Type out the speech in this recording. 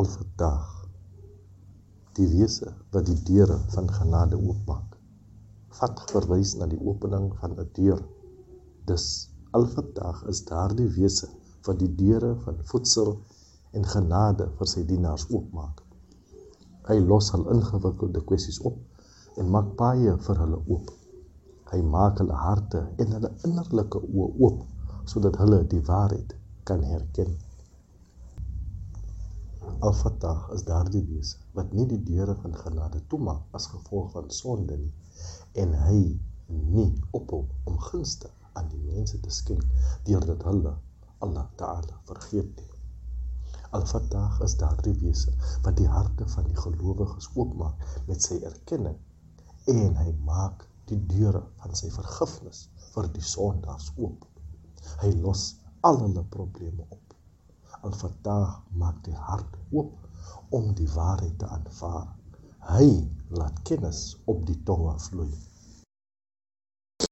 Al-Fattah die wese wat die deure van genade oopmaak. Vat verwys na die opening van 'n deur. Dis Al-Fattah is daardie wese wat die deure van voedsel en genade vir sy dienaars oopmaak. Hy los hul ingewikkelde kwessies op en maak paaie vir hulle oop. Hy maak hulle harte en hulle innerlike oë oop sodat hulle die waarheid kan herken. Al-Fattah is daardie wese wat nie die deure van genade toemaak as gevolg van sonde nie en hy nie ophou om gunste aan die mense te skenk deurdat hulle Allah Ta'ala vergeet nie. Al-Fattah is daardie wese wat die harte van die gelowiges oopmaak met sy erkenning en hy maak die deure van sy vergifnis vir die sondaars oop. Hy los al hulle probleme op. Al-Fatah maak die hart oop om die waarheid te aanvaar. Hy laat kennis op die tonge vloei.